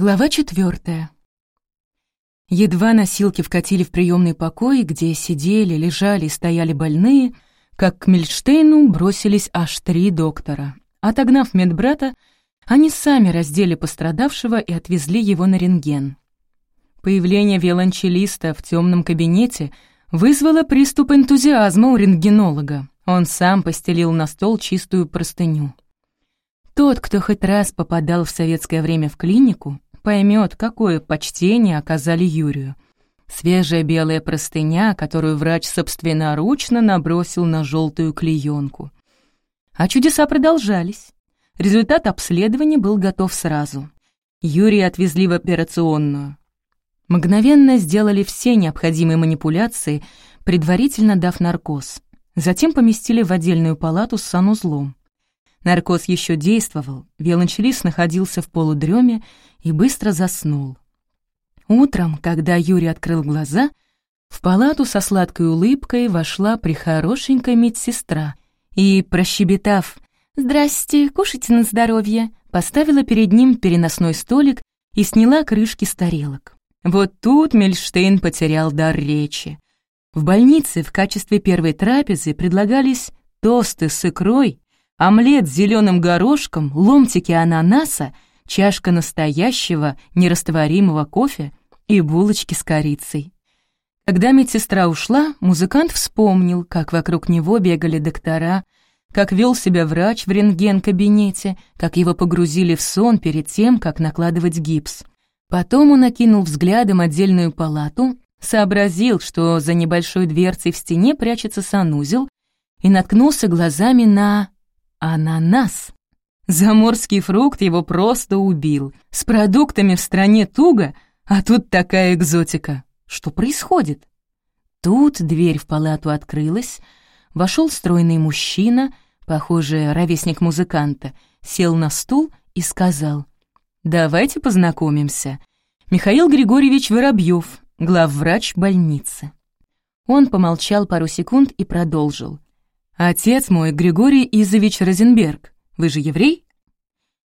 Глава четвертая. Едва носилки вкатили в приемный покой, где сидели, лежали и стояли больные, как к Мильштейну бросились аж три доктора. Отогнав медбрата, они сами раздели пострадавшего и отвезли его на рентген. Появление виолончелиста в темном кабинете вызвало приступ энтузиазма у рентгенолога. Он сам постелил на стол чистую простыню. Тот, кто хоть раз попадал в советское время в клинику, поймет, какое почтение оказали Юрию. Свежая белая простыня, которую врач собственноручно набросил на желтую клеенку. А чудеса продолжались. Результат обследования был готов сразу. Юрия отвезли в операционную. Мгновенно сделали все необходимые манипуляции, предварительно дав наркоз. Затем поместили в отдельную палату с санузлом. Наркоз еще действовал, виолончелист находился в полудреме и быстро заснул. Утром, когда Юрий открыл глаза, в палату со сладкой улыбкой вошла прихорошенькая медсестра и, прощебетав «Здрасте, кушайте на здоровье», поставила перед ним переносной столик и сняла крышки с тарелок. Вот тут Мельштейн потерял дар речи. В больнице в качестве первой трапезы предлагались тосты с икрой омлет с зеленым горошком, ломтики ананаса, чашка настоящего нерастворимого кофе и булочки с корицей. Когда медсестра ушла, музыкант вспомнил, как вокруг него бегали доктора, как вел себя врач в рентген-кабинете, как его погрузили в сон перед тем, как накладывать гипс. Потом он окинул взглядом отдельную палату, сообразил, что за небольшой дверцей в стене прячется санузел, и наткнулся глазами на Ананас. Заморский фрукт его просто убил. С продуктами в стране туго, а тут такая экзотика. Что происходит? Тут дверь в палату открылась, вошел стройный мужчина, похоже, ровесник музыканта, сел на стул и сказал, «Давайте познакомимся. Михаил Григорьевич Воробьев, главврач больницы». Он помолчал пару секунд и продолжил. «Отец мой, Григорий Изович Розенберг. Вы же еврей?»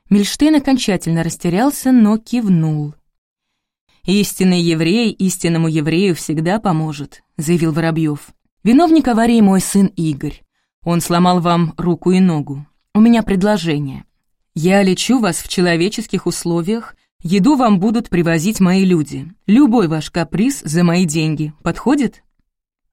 Мильштейн окончательно растерялся, но кивнул. «Истинный еврей истинному еврею всегда поможет», — заявил Воробьев. «Виновник аварии мой сын Игорь. Он сломал вам руку и ногу. У меня предложение. Я лечу вас в человеческих условиях, еду вам будут привозить мои люди. Любой ваш каприз за мои деньги подходит?»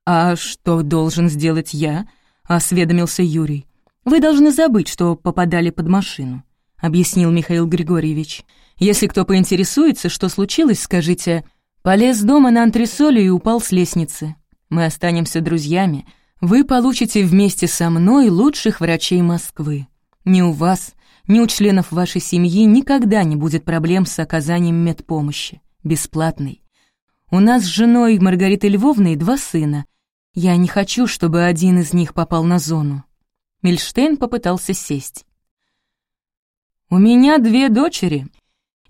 «А что должен сделать я?» Осведомился Юрий. «Вы должны забыть, что попадали под машину», — объяснил Михаил Григорьевич. «Если кто поинтересуется, что случилось, скажите, полез дома на антресоли и упал с лестницы. Мы останемся друзьями. Вы получите вместе со мной лучших врачей Москвы. Ни у вас, ни у членов вашей семьи никогда не будет проблем с оказанием медпомощи, бесплатной. У нас с женой Маргаритой Львовной два сына, я не хочу, чтобы один из них попал на зону. Мильштейн попытался сесть. «У меня две дочери.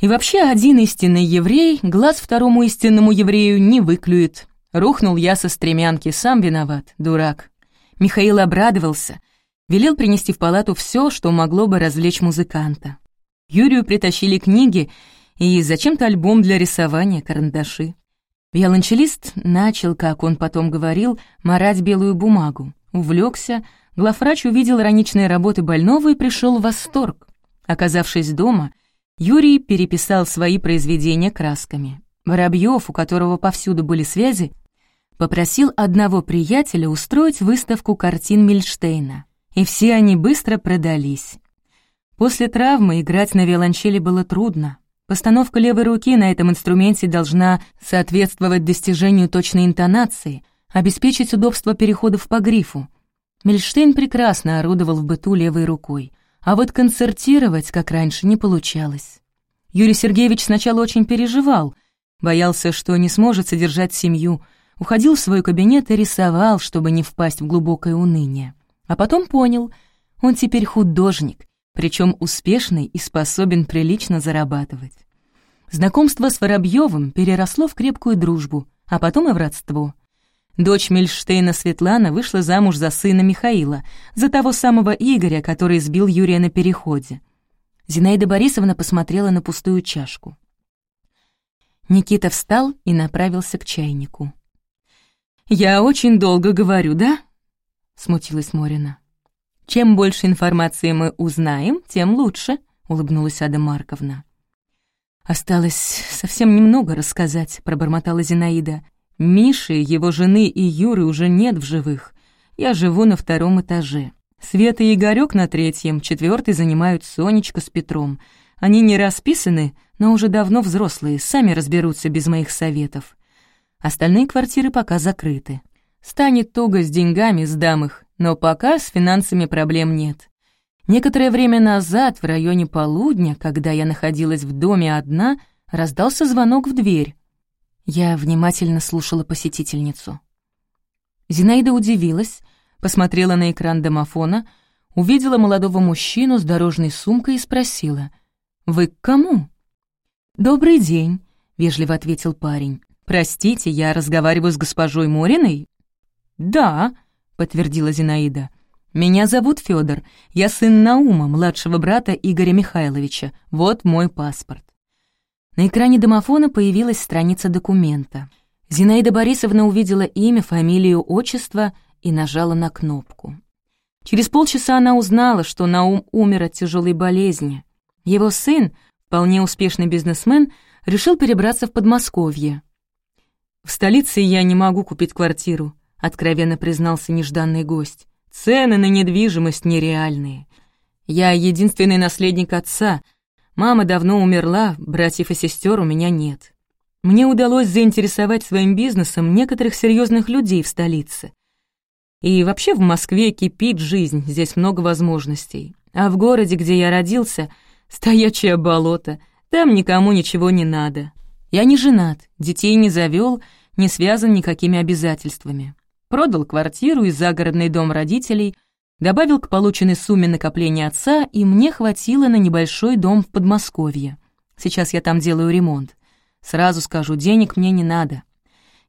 И вообще один истинный еврей глаз второму истинному еврею не выклюет. Рухнул я со стремянки, сам виноват, дурак». Михаил обрадовался, велел принести в палату все, что могло бы развлечь музыканта. Юрию притащили книги и зачем-то альбом для рисования, карандаши. Виолончелист начал, как он потом говорил, марать белую бумагу. Увлекся, главврач увидел раничные работы больного и пришел в восторг. Оказавшись дома, Юрий переписал свои произведения красками. Воробьев, у которого повсюду были связи, попросил одного приятеля устроить выставку картин Мильштейна, и все они быстро продались. После травмы играть на виолончели было трудно, Постановка левой руки на этом инструменте должна соответствовать достижению точной интонации, обеспечить удобство переходов по грифу. Мельштейн прекрасно орудовал в быту левой рукой, а вот концертировать, как раньше, не получалось. Юрий Сергеевич сначала очень переживал, боялся, что не сможет содержать семью, уходил в свой кабинет и рисовал, чтобы не впасть в глубокое уныние. А потом понял, он теперь художник, причем успешный и способен прилично зарабатывать. Знакомство с Воробьевым переросло в крепкую дружбу, а потом и в родство. Дочь Мильштейна Светлана вышла замуж за сына Михаила, за того самого Игоря, который сбил Юрия на переходе. Зинаида Борисовна посмотрела на пустую чашку. Никита встал и направился к чайнику. «Я очень долго говорю, да?» — смутилась Морина. «Чем больше информации мы узнаем, тем лучше», — улыбнулась Ада Марковна. «Осталось совсем немного рассказать», — пробормотала Зинаида. «Миши, его жены и Юры уже нет в живых. Я живу на втором этаже. Света и Игорёк на третьем, четвертый занимают Сонечка с Петром. Они не расписаны, но уже давно взрослые, сами разберутся без моих советов. Остальные квартиры пока закрыты. Станет туго с деньгами, сдам их, но пока с финансами проблем нет. Некоторое время назад, в районе полудня, когда я находилась в доме одна, раздался звонок в дверь. Я внимательно слушала посетительницу. Зинаида удивилась, посмотрела на экран домофона, увидела молодого мужчину с дорожной сумкой и спросила, «Вы к кому?» «Добрый день», — вежливо ответил парень. «Простите, я разговариваю с госпожой Мориной?» «Да», — подтвердила Зинаида. «Меня зовут Федор. Я сын Наума, младшего брата Игоря Михайловича. Вот мой паспорт». На экране домофона появилась страница документа. Зинаида Борисовна увидела имя, фамилию, отчество и нажала на кнопку. Через полчаса она узнала, что Наум умер от тяжелой болезни. Его сын, вполне успешный бизнесмен, решил перебраться в Подмосковье. «В столице я не могу купить квартиру», — откровенно признался нежданный гость. Цены на недвижимость нереальные. Я единственный наследник отца. Мама давно умерла, братьев и сестер у меня нет. Мне удалось заинтересовать своим бизнесом некоторых серьезных людей в столице. И вообще в Москве кипит жизнь, здесь много возможностей. А в городе, где я родился, стоячее болото, там никому ничего не надо. Я не женат, детей не завел, не связан никакими обязательствами продал квартиру и загородный дом родителей, добавил к полученной сумме накопления отца, и мне хватило на небольшой дом в Подмосковье. Сейчас я там делаю ремонт. Сразу скажу, денег мне не надо.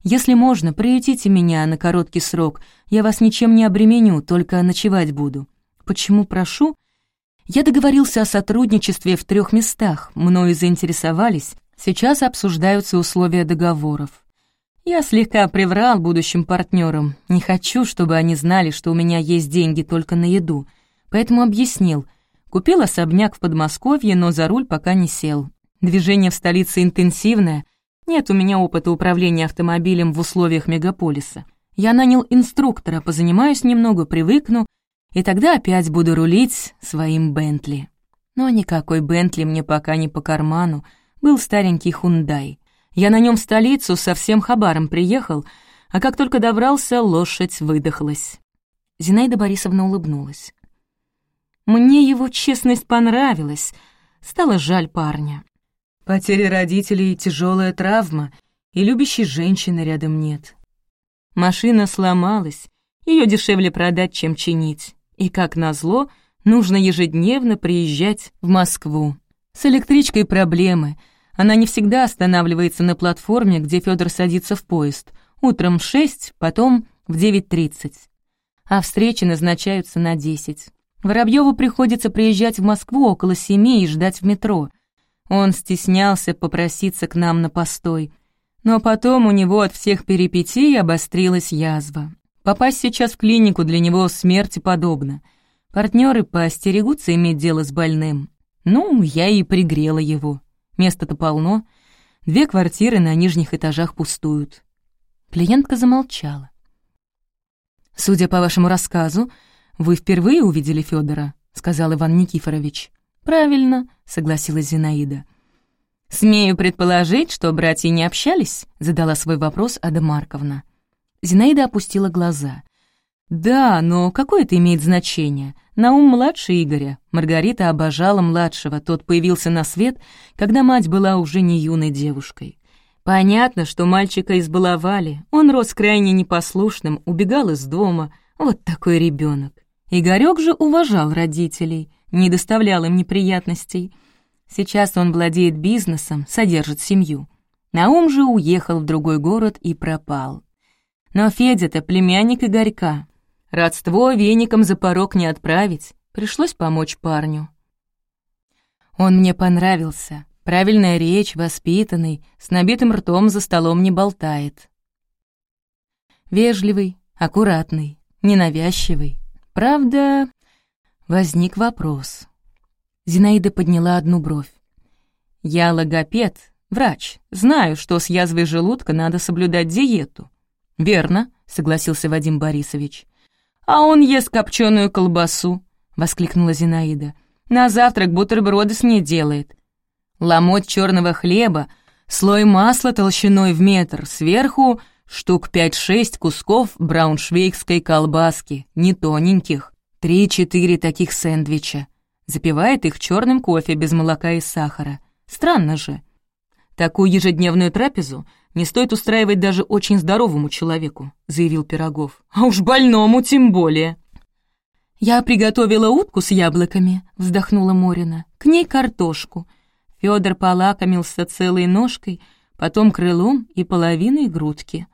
Если можно, приютите меня на короткий срок, я вас ничем не обременю, только ночевать буду. Почему прошу? Я договорился о сотрудничестве в трех местах, мною заинтересовались, сейчас обсуждаются условия договоров. Я слегка приврал будущим партнерам. Не хочу, чтобы они знали, что у меня есть деньги только на еду. Поэтому объяснил. Купил особняк в Подмосковье, но за руль пока не сел. Движение в столице интенсивное. Нет у меня опыта управления автомобилем в условиях мегаполиса. Я нанял инструктора, позанимаюсь немного, привыкну, и тогда опять буду рулить своим Бентли. Но никакой Бентли мне пока не по карману, был старенький Хундай. Я на нем в столицу со всем хабаром приехал, а как только добрался, лошадь выдохлась. Зинаида Борисовна улыбнулась. Мне его честность понравилась, стало жаль парня. Потеря родителей — тяжелая травма, и любящей женщины рядом нет. Машина сломалась, ее дешевле продать, чем чинить. И, как назло, нужно ежедневно приезжать в Москву. С электричкой проблемы — она не всегда останавливается на платформе, где Федор садится в поезд. Утром в 6, потом в 9.30. А встречи назначаются на 10. Воробьеву приходится приезжать в Москву около семи и ждать в метро. Он стеснялся попроситься к нам на постой. Но потом у него от всех перипетий обострилась язва. Попасть сейчас в клинику для него смерти подобно. Партнеры поостерегутся иметь дело с больным. Ну, я и пригрела его. Места-то полно. Две квартиры на нижних этажах пустуют. Клиентка замолчала. «Судя по вашему рассказу, вы впервые увидели Федора, сказал Иван Никифорович. «Правильно», — согласилась Зинаида. «Смею предположить, что братья не общались?» — задала свой вопрос Ада Марковна. Зинаида опустила глаза. «Да, но какое это имеет значение? Наум младше Игоря. Маргарита обожала младшего, тот появился на свет, когда мать была уже не юной девушкой. Понятно, что мальчика избаловали, он рос крайне непослушным, убегал из дома. Вот такой ребенок. Игорек же уважал родителей, не доставлял им неприятностей. Сейчас он владеет бизнесом, содержит семью. Наум же уехал в другой город и пропал. Но Федя-то племянник Игорька, Родство веником за порог не отправить, пришлось помочь парню. Он мне понравился, Правильная речь, воспитанный, с набитым ртом за столом не болтает. Вежливый, аккуратный, ненавязчивый. Правда, возник вопрос. Зинаида подняла одну бровь. «Я логопед, врач. Знаю, что с язвой желудка надо соблюдать диету». «Верно», — согласился Вадим Борисович. «А он ест копченую колбасу», — воскликнула Зинаида. «На завтрак бутерброды с ней делает. Ломоть черного хлеба, слой масла толщиной в метр, сверху штук пять-шесть кусков брауншвейгской колбаски, не тоненьких, три-четыре таких сэндвича. Запивает их черным кофе без молока и сахара. Странно же. Такую ежедневную трапезу не стоит устраивать даже очень здоровому человеку, заявил Пирогов. А уж больному тем более. «Я приготовила утку с яблоками», — вздохнула Морина. «К ней картошку. Федор полакомился целой ножкой, потом крылом и половиной грудки.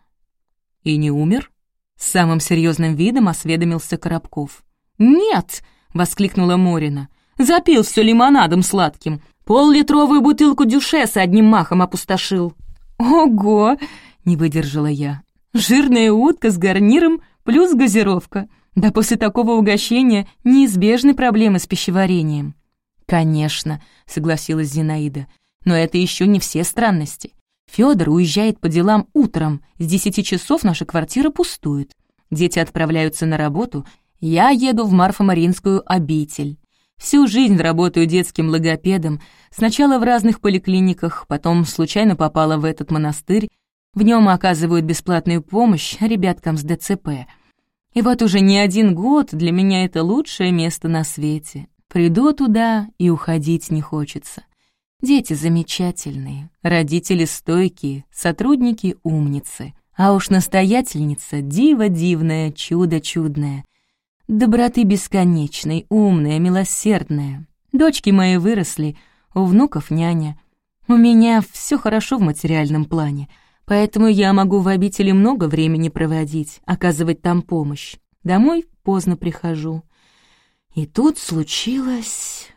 «И не умер?» — с самым серьезным видом осведомился Коробков. «Нет!» — воскликнула Морина. «Запил все лимонадом сладким. Пол-литровую бутылку дюшеса одним махом опустошил». «Ого!» — не выдержала я. «Жирная утка с гарниром плюс газировка. Да после такого угощения неизбежны проблемы с пищеварением». «Конечно», — согласилась Зинаида, «но это еще не все странности. Федор уезжает по делам утром, с десяти часов наша квартира пустует. Дети отправляются на работу, я еду в Марфа-Маринскую обитель. Всю жизнь работаю детским логопедом, сначала в разных поликлиниках, потом случайно попала в этот монастырь, в нем оказывают бесплатную помощь ребяткам с ДЦП. И вот уже не один год для меня это лучшее место на свете. Приду туда, и уходить не хочется. Дети замечательные, родители стойкие, сотрудники умницы. А уж настоятельница диво дивное, чудо чудное. Доброты бесконечной, умная, милосердная. Дочки мои выросли, у внуков няня. У меня все хорошо в материальном плане, поэтому я могу в обители много времени проводить, оказывать там помощь. Домой поздно прихожу. И тут случилось...